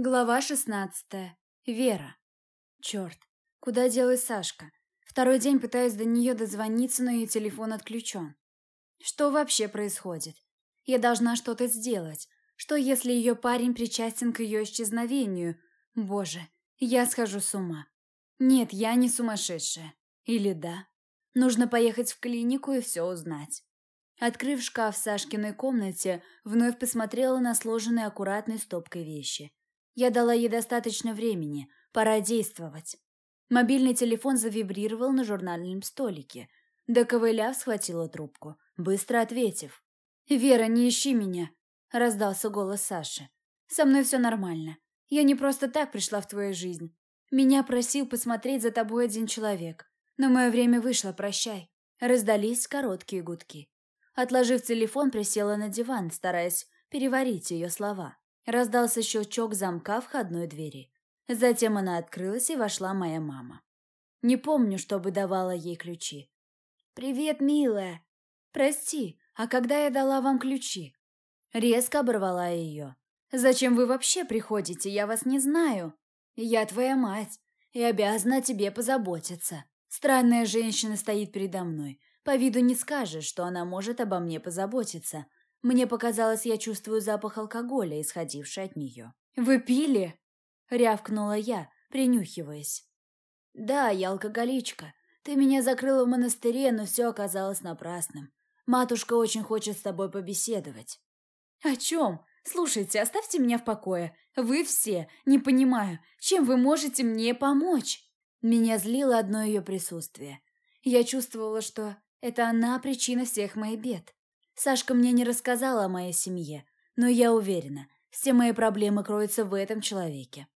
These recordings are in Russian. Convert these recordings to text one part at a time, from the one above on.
Глава шестнадцатая. Вера. Черт, куда делась Сашка? Второй день пытаюсь до нее дозвониться, но ее телефон отключен. Что вообще происходит? Я должна что-то сделать. Что, если ее парень причастен к ее исчезновению? Боже, я схожу с ума. Нет, я не сумасшедшая. Или да? Нужно поехать в клинику и все узнать. Открыв шкаф в Сашкиной комнате, вновь посмотрела на сложенные аккуратной стопкой вещи. Я дала ей достаточно времени, пора действовать. Мобильный телефон завибрировал на журнальном столике. Доковыляв, схватила трубку, быстро ответив. «Вера, не ищи меня!» – раздался голос Саши. «Со мной все нормально. Я не просто так пришла в твою жизнь. Меня просил посмотреть за тобой один человек. Но мое время вышло, прощай». Раздались короткие гудки. Отложив телефон, присела на диван, стараясь переварить ее слова. Раздался щелчок замка входной двери. Затем она открылась, и вошла моя мама. Не помню, чтобы давала ей ключи. «Привет, милая!» «Прости, а когда я дала вам ключи?» Резко оборвала ее. «Зачем вы вообще приходите? Я вас не знаю. Я твоя мать и обязана тебе позаботиться. Странная женщина стоит передо мной. По виду не скажешь, что она может обо мне позаботиться, мне показалось, я чувствую запах алкоголя, исходивший от нее. «Вы пили?» — рявкнула я, принюхиваясь. «Да, я алкоголичка. Ты меня закрыла в монастыре, но все оказалось напрасным. Матушка очень хочет с тобой побеседовать». «О чем? Слушайте, оставьте меня в покое. Вы все, не понимаю, чем вы можете мне помочь?» Меня злило одно ее присутствие. Я чувствовала, что это она причина всех моих бед. Сашка мне не рассказала о моей семье, но я уверена, все мои проблемы кроются в этом человеке.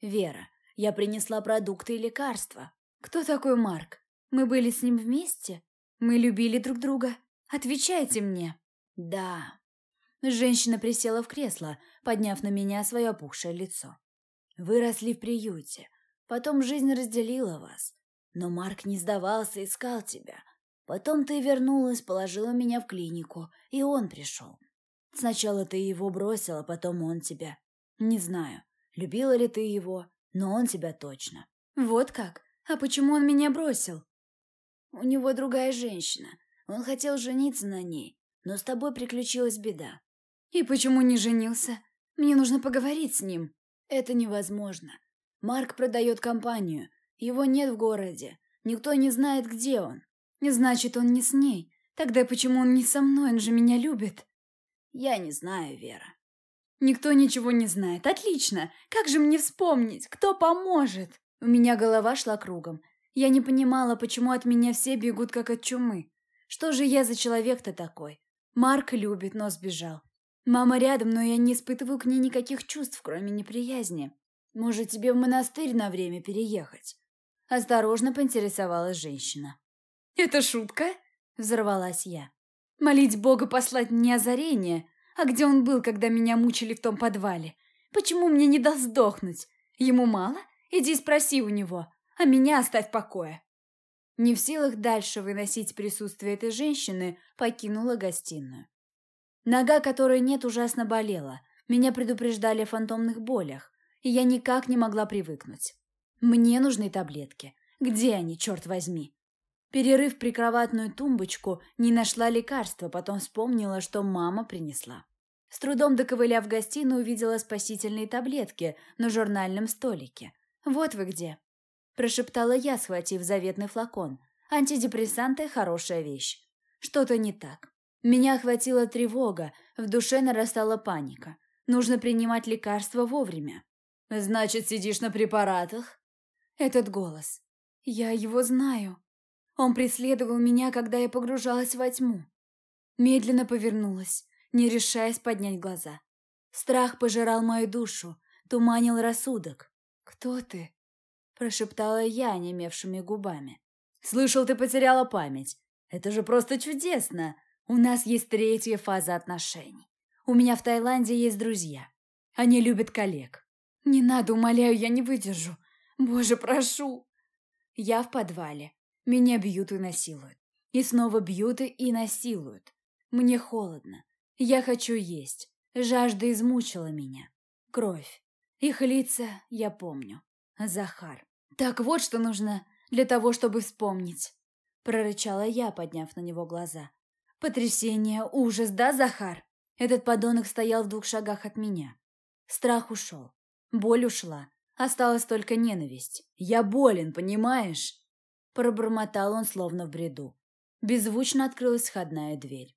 Вера, я принесла продукты и лекарства. Кто такой Марк? Мы были с ним вместе? Мы любили друг друга? Отвечайте мне. Да. Женщина присела в кресло, подняв на меня свое опухшее лицо. Вы росли в приюте. Потом жизнь разделила вас. Но Марк не сдавался, искал тебя. Потом ты вернулась, положила меня в клинику, и он пришел. Сначала ты его бросила, потом он тебя. Не знаю, любила ли ты его, но он тебя точно. Вот как? А почему он меня бросил? У него другая женщина. Он хотел жениться на ней, но с тобой приключилась беда. И почему не женился? Мне нужно поговорить с ним. Это невозможно. Марк продает компанию. Его нет в городе. Никто не знает, где он. Значит, он не с ней. Тогда почему он не со мной? Он же меня любит. Я не знаю, Вера. Никто ничего не знает. Отлично. Как же мне вспомнить? Кто поможет? У меня голова шла кругом. Я не понимала, почему от меня все бегут, как от чумы. Что же я за человек-то такой? Марк любит, но сбежал. Мама рядом, но я не испытываю к ней никаких чувств, кроме неприязни. Может, тебе в монастырь на время переехать? Осторожно поинтересовалась женщина. «Это шутка?» – взорвалась я. «Молить Бога послать мне озарение? А где он был, когда меня мучили в том подвале? Почему мне не дал сдохнуть? Ему мало? Иди спроси у него, а меня оставь в покое». Не в силах дальше выносить присутствие этой женщины, покинула гостиную. Нога, которой нет, ужасно болела. Меня предупреждали о фантомных болях, и я никак не могла привыкнуть. Мне нужны таблетки. Где они, черт возьми? Перерыв прикроватную тумбочку, не нашла лекарства, потом вспомнила, что мама принесла. С трудом доковыляв в гостиную, увидела спасительные таблетки на журнальном столике. «Вот вы где!» – прошептала я, схватив заветный флакон. «Антидепрессанты – хорошая вещь. Что-то не так. Меня охватила тревога, в душе нарастала паника. Нужно принимать лекарства вовремя». «Значит, сидишь на препаратах?» Этот голос. «Я его знаю». Он преследовал меня, когда я погружалась во тьму. Медленно повернулась, не решаясь поднять глаза. Страх пожирал мою душу, туманил рассудок. «Кто ты?» – прошептала я немевшими губами. «Слышал, ты потеряла память. Это же просто чудесно. У нас есть третья фаза отношений. У меня в Таиланде есть друзья. Они любят коллег. Не надо, умоляю, я не выдержу. Боже, прошу!» Я в подвале. Меня бьют и насилуют. И снова бьют и насилуют. Мне холодно. Я хочу есть. Жажда измучила меня. Кровь. Их лица я помню. Захар. Так вот, что нужно для того, чтобы вспомнить. Прорычала я, подняв на него глаза. Потрясение, ужас, да, Захар? Этот подонок стоял в двух шагах от меня. Страх ушел. Боль ушла. Осталась только ненависть. Я болен, понимаешь? Пробормотал он, словно в бреду. Беззвучно открылась входная дверь.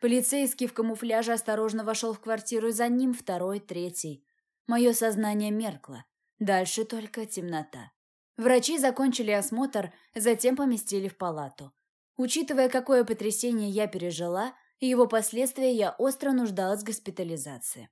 Полицейский в камуфляже осторожно вошел в квартиру за ним, второй, третий. Мое сознание меркло. Дальше только темнота. Врачи закончили осмотр, затем поместили в палату. Учитывая, какое потрясение я пережила, и его последствия, я остро нуждалась в госпитализации.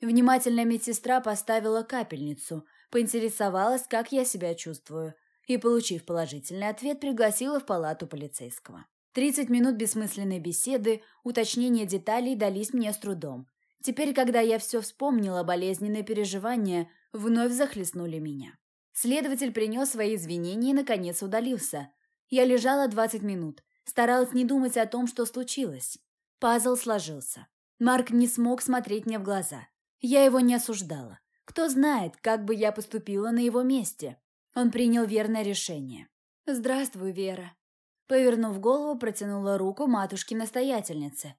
Внимательная медсестра поставила капельницу, поинтересовалась, как я себя чувствую, и, получив положительный ответ, пригласила в палату полицейского. Тридцать минут бессмысленной беседы, уточнения деталей дались мне с трудом. Теперь, когда я все вспомнила, болезненные переживания вновь захлестнули меня. Следователь принес свои извинения и, наконец, удалился. Я лежала двадцать минут, старалась не думать о том, что случилось. Пазл сложился. Марк не смог смотреть мне в глаза. Я его не осуждала. Кто знает, как бы я поступила на его месте. Он принял верное решение. «Здравствуй, Вера», Повернув голову, протянула руку матушке-настоятельнице.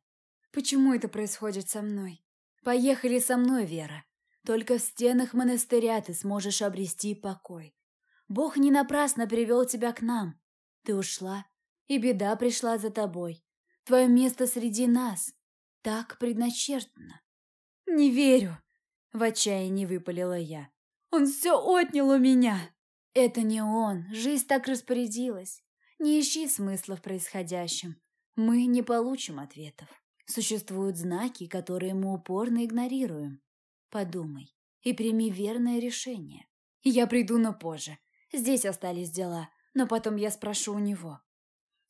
«Почему это происходит со мной? Поехали со мной, Вера. Только в стенах монастыря ты сможешь обрести покой. Бог не напрасно привел тебя к нам. Ты ушла, и беда пришла за тобой. Твое место среди нас. Так предначертано». «Не верю!» — в отчаянии выпалила я. «Он все отнял у меня!» «Это не он. Жизнь так распорядилась. Не ищи смысла в происходящем. Мы не получим ответов. Существуют знаки, которые мы упорно игнорируем. Подумай и прими верное решение. Я приду, но позже. Здесь остались дела, но потом я спрошу у него.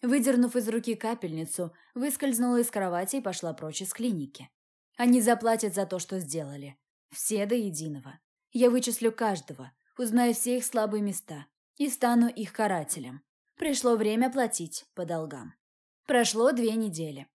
Выдернув из руки капельницу, выскользнула из кровати и пошла прочь из клиники. Они заплатят за то, что сделали. Все до единого. Я вычислю каждого, узнаю все их слабые места и стану их карателем. Пришло время платить по долгам. Прошло две недели.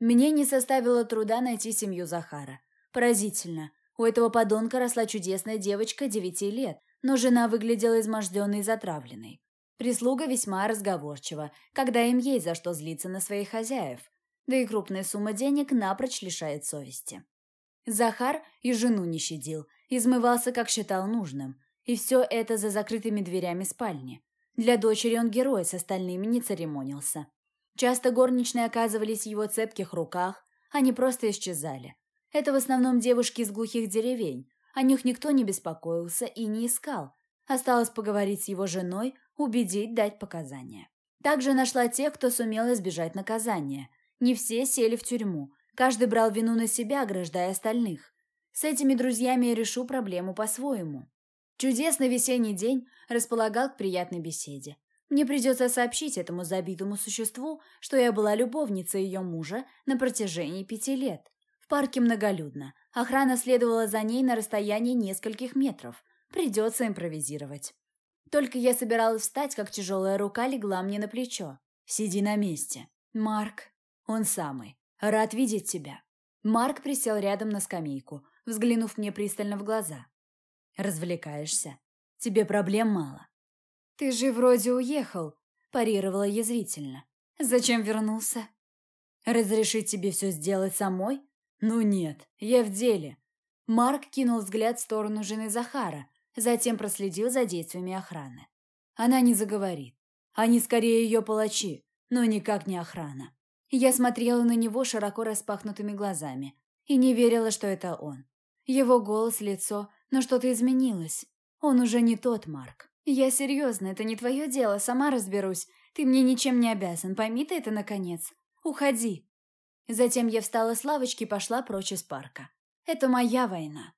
Мне не составило труда найти семью Захара. Поразительно. У этого подонка росла чудесная девочка девяти лет, но жена выглядела изможденной и затравленной. Прислуга весьма разговорчива, когда им есть за что злиться на своих хозяев, да и крупная сумма денег напрочь лишает совести. Захар и жену не щадил, измывался, как считал нужным, и все это за закрытыми дверями спальни. Для дочери он герой, с остальными не церемонился. Часто горничные оказывались в его цепких руках, они просто исчезали. Это в основном девушки из глухих деревень. О них никто не беспокоился и не искал. Осталось поговорить с его женой, убедить, дать показания. Также нашла тех, кто сумел избежать наказания. Не все сели в тюрьму. Каждый брал вину на себя, ограждая остальных. С этими друзьями я решу проблему по-своему. Чудесный весенний день располагал к приятной беседе. Мне придется сообщить этому забитому существу, что я была любовницей ее мужа на протяжении пяти лет. В парке многолюдно. Охрана следовала за ней на расстоянии нескольких метров. Придется импровизировать. Только я собиралась встать, как тяжелая рука легла мне на плечо. «Сиди на месте». «Марк». «Он самый. Рад видеть тебя». Марк присел рядом на скамейку, взглянув мне пристально в глаза. Развлекаешься? Тебе проблем мало. Ты же вроде уехал, парировала язвительно. Зачем вернулся? Разрешить тебе все сделать самой? Ну нет, я в деле. Марк кинул взгляд в сторону жены Захара, затем проследил за действиями охраны. Она не заговорит. Они скорее ее палачи, но никак не охрана. Я смотрела на него широко распахнутыми глазами и не верила, что это он. Его голос, лицо но что-то изменилось. Он уже не тот Марк. Я серьезно, это не твое дело, сама разберусь. Ты мне ничем не обязан, пойми ты это, наконец. Уходи. Затем я встала с лавочки и пошла прочь из парка. Это моя война.